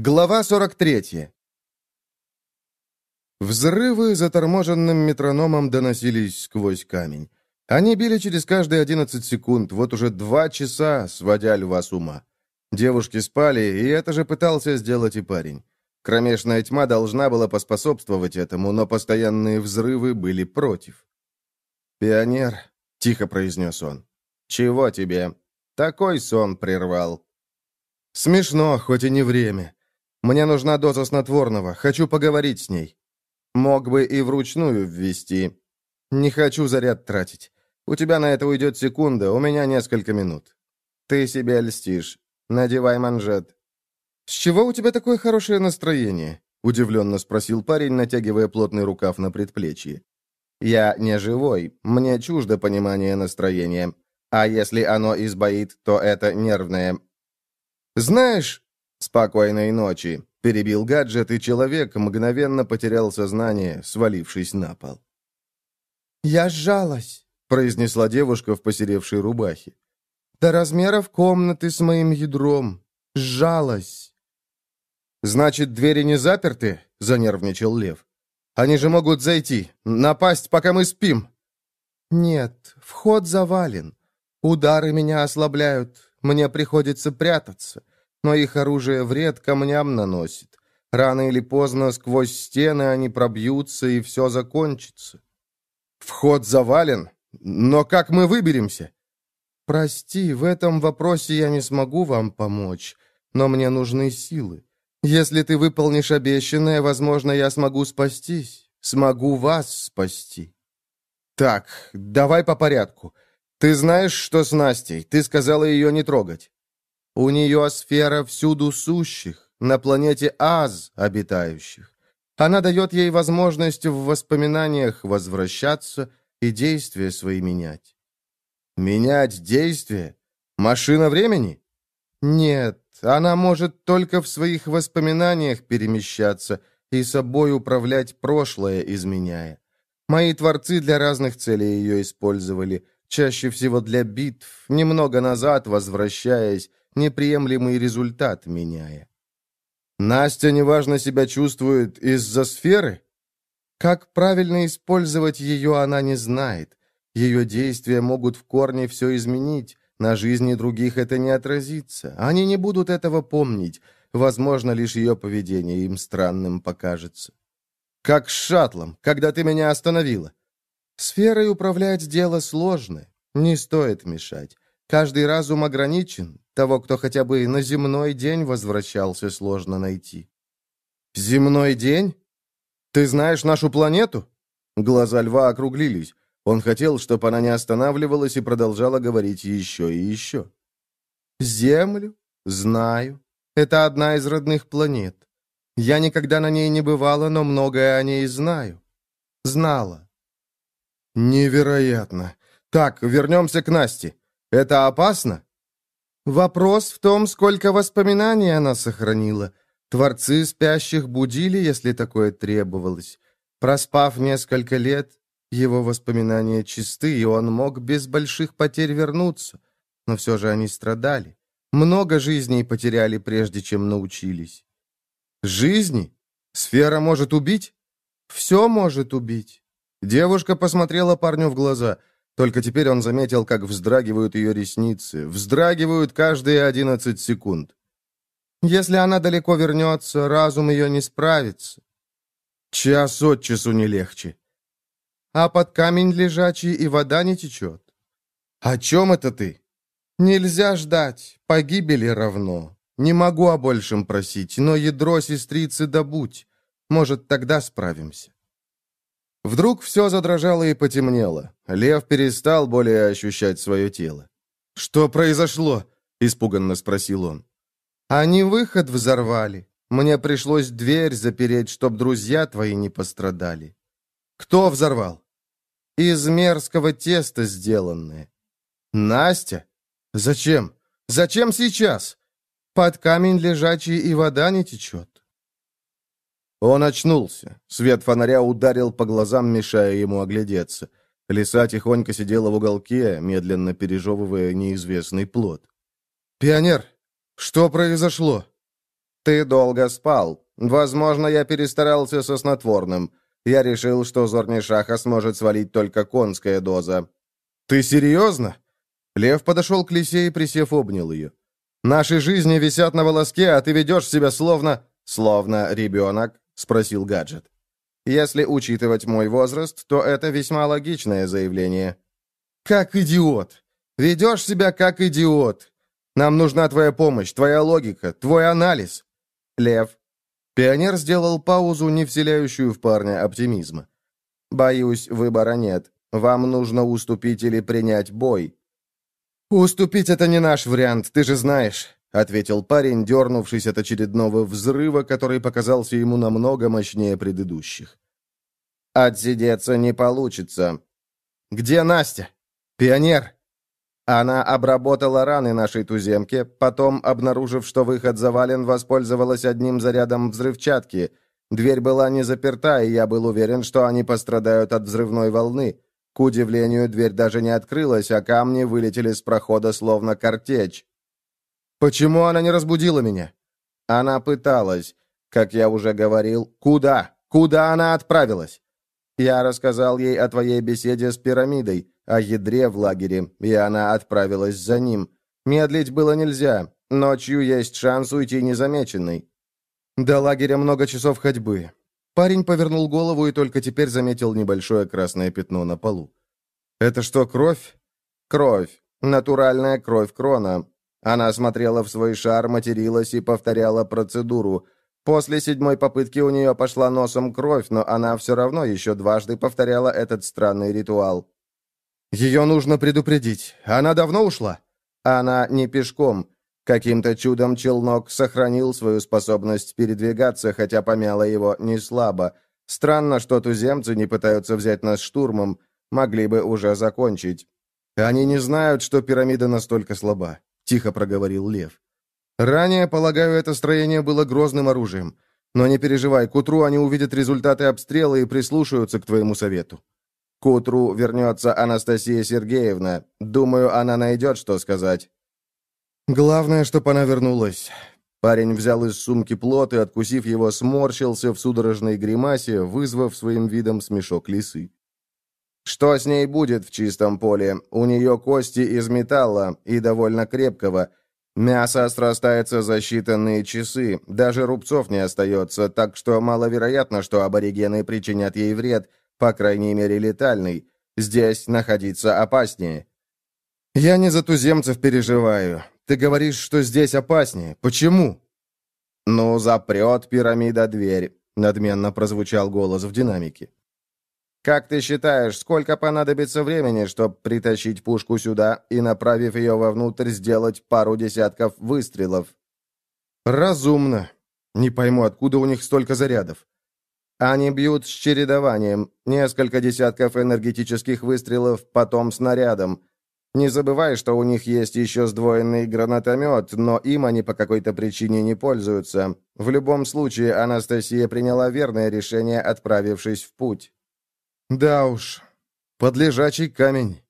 Глава 43. Взрывы заторможенным метрономом доносились сквозь камень. Они били через каждые 11 секунд, вот уже два часа, сводя льва с ума. Девушки спали, и это же пытался сделать и парень. Кромешная тьма должна была поспособствовать этому, но постоянные взрывы были против. «Пионер», — тихо произнес он, — «чего тебе? Такой сон прервал». «Смешно, хоть и не время. Мне нужна доза снотворного. Хочу поговорить с ней. Мог бы и вручную ввести. Не хочу заряд тратить. У тебя на это уйдет секунда, у меня несколько минут. Ты себе льстишь. Надевай манжет. С чего у тебя такое хорошее настроение? Удивленно спросил парень, натягивая плотный рукав на предплечье. Я не живой, мне чуждо понимание настроения. А если оно избоит, то это нервное. Знаешь, «Спокойной ночи», — перебил гаджет, и человек мгновенно потерял сознание, свалившись на пол. «Я сжалась», — произнесла девушка в посеревшей рубахе. «До размеров комнаты с моим ядром. Сжалась». «Значит, двери не заперты?» — занервничал Лев. «Они же могут зайти, напасть, пока мы спим». «Нет, вход завален. Удары меня ослабляют. Мне приходится прятаться но их оружие вред камням наносит. Рано или поздно сквозь стены они пробьются, и все закончится. Вход завален, но как мы выберемся? Прости, в этом вопросе я не смогу вам помочь, но мне нужны силы. Если ты выполнишь обещанное, возможно, я смогу спастись, смогу вас спасти. Так, давай по порядку. Ты знаешь, что с Настей? Ты сказала ее не трогать. У нее сфера всюду сущих, на планете Аз обитающих. Она дает ей возможность в воспоминаниях возвращаться и действия свои менять. Менять действия? Машина времени? Нет, она может только в своих воспоминаниях перемещаться и собой управлять прошлое, изменяя. Мои творцы для разных целей ее использовали, чаще всего для битв, немного назад возвращаясь, неприемлемый результат меняя. Настя неважно себя чувствует из-за сферы? Как правильно использовать ее, она не знает. Ее действия могут в корне все изменить. На жизни других это не отразится. Они не будут этого помнить. Возможно, лишь ее поведение им странным покажется. Как с шаттлом, когда ты меня остановила. Сферой управлять дело сложное. Не стоит мешать. Каждый разум ограничен. Того, кто хотя бы на земной день возвращался, сложно найти. «Земной день? Ты знаешь нашу планету?» Глаза льва округлились. Он хотел, чтобы она не останавливалась и продолжала говорить еще и еще. «Землю? Знаю. Это одна из родных планет. Я никогда на ней не бывала, но многое о ней знаю. Знала». «Невероятно. Так, вернемся к Насте. Это опасно?» «Вопрос в том, сколько воспоминаний она сохранила. Творцы спящих будили, если такое требовалось. Проспав несколько лет, его воспоминания чисты, и он мог без больших потерь вернуться. Но все же они страдали. Много жизней потеряли, прежде чем научились». «Жизни? Сфера может убить?» «Все может убить». Девушка посмотрела парню в глаза. Только теперь он заметил, как вздрагивают ее ресницы. Вздрагивают каждые одиннадцать секунд. Если она далеко вернется, разум ее не справится. Час от часу не легче. А под камень лежачий и вода не течет. О чем это ты? Нельзя ждать, погибели равно. Не могу о большем просить, но ядро сестрицы добудь. Может, тогда справимся. Вдруг все задрожало и потемнело. Лев перестал более ощущать свое тело. «Что произошло?» — испуганно спросил он. «Они выход взорвали. Мне пришлось дверь запереть, чтоб друзья твои не пострадали». «Кто взорвал?» «Из мерзкого теста сделанное». «Настя? Зачем? Зачем сейчас?» «Под камень лежачий и вода не течет». Он очнулся. Свет фонаря ударил по глазам, мешая ему оглядеться. Лиса тихонько сидела в уголке, медленно пережевывая неизвестный плод. «Пионер, что произошло?» «Ты долго спал. Возможно, я перестарался со снотворным. Я решил, что Зорнишаха сможет свалить только конская доза». «Ты серьезно?» Лев подошел к Лисе и, присев, обнял ее. «Наши жизни висят на волоске, а ты ведешь себя словно...» «Словно ребенок?» — спросил гаджет. «Если учитывать мой возраст, то это весьма логичное заявление». «Как идиот! Ведешь себя как идиот! Нам нужна твоя помощь, твоя логика, твой анализ!» «Лев». Пионер сделал паузу, не вселяющую в парня оптимизма. «Боюсь, выбора нет. Вам нужно уступить или принять бой». «Уступить — это не наш вариант, ты же знаешь», — ответил парень, дернувшись от очередного взрыва, который показался ему намного мощнее предыдущих. «Отсидеться не получится». «Где Настя?» «Пионер!» Она обработала раны нашей туземке, потом, обнаружив, что выход завален, воспользовалась одним зарядом взрывчатки. Дверь была не заперта, и я был уверен, что они пострадают от взрывной волны. К удивлению, дверь даже не открылась, а камни вылетели с прохода словно картечь. «Почему она не разбудила меня?» Она пыталась. Как я уже говорил, куда? Куда она отправилась? Я рассказал ей о твоей беседе с пирамидой, о ядре в лагере, и она отправилась за ним. Медлить было нельзя. Ночью есть шанс уйти незамеченной. До лагеря много часов ходьбы. Парень повернул голову и только теперь заметил небольшое красное пятно на полу. «Это что, кровь?» «Кровь. Натуральная кровь крона. Она смотрела в свой шар, материлась и повторяла процедуру. После седьмой попытки у нее пошла носом кровь, но она все равно еще дважды повторяла этот странный ритуал. «Ее нужно предупредить. Она давно ушла?» «Она не пешком. Каким-то чудом челнок сохранил свою способность передвигаться, хотя помяло его не слабо. Странно, что туземцы не пытаются взять нас штурмом. Могли бы уже закончить». «Они не знают, что пирамида настолько слаба», — тихо проговорил Лев. Ранее, полагаю, это строение было грозным оружием. Но не переживай, к утру они увидят результаты обстрела и прислушаются к твоему совету. К утру вернется Анастасия Сергеевна. Думаю, она найдет, что сказать. Главное, чтобы она вернулась. Парень взял из сумки плод и, откусив его, сморщился в судорожной гримасе, вызвав своим видом смешок лисы. Что с ней будет в чистом поле? У нее кости из металла и довольно крепкого. Мясо срастается за считанные часы, даже рубцов не остается, так что маловероятно, что аборигены причинят ей вред, по крайней мере летальный. Здесь находиться опаснее. Я не за туземцев переживаю. Ты говоришь, что здесь опаснее. Почему? Ну, запрет пирамида дверь, надменно прозвучал голос в динамике. Как ты считаешь, сколько понадобится времени, чтобы притащить пушку сюда и, направив ее вовнутрь, сделать пару десятков выстрелов? Разумно. Не пойму, откуда у них столько зарядов. Они бьют с чередованием. Несколько десятков энергетических выстрелов, потом снарядом. Не забывай, что у них есть еще сдвоенный гранатомет, но им они по какой-то причине не пользуются. В любом случае, Анастасия приняла верное решение, отправившись в путь. Да уж, под лежачий камень.